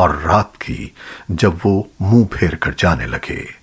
और रात की जब वो मुँह फेर कर जाने लगे।